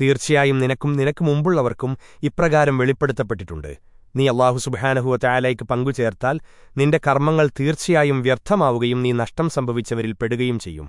തീർച്ചയായും നിനക്കും നിനക്ക് മുമ്പുള്ളവർക്കും ഇപ്രകാരം വെളിപ്പെടുത്തപ്പെട്ടിട്ടുണ്ട്. നീ അള്ളാഹു സുബാനഹുവ തായാലയ്ക്ക് പങ്കുചേർത്താൽ നിന്റെ കർമ്മങ്ങൾ തീർച്ചയായും വ്യർത്ഥമാവുകയും നീ നഷ്ടം സംഭവിച്ചവരിൽ പെടുകയും ചെയ്യും.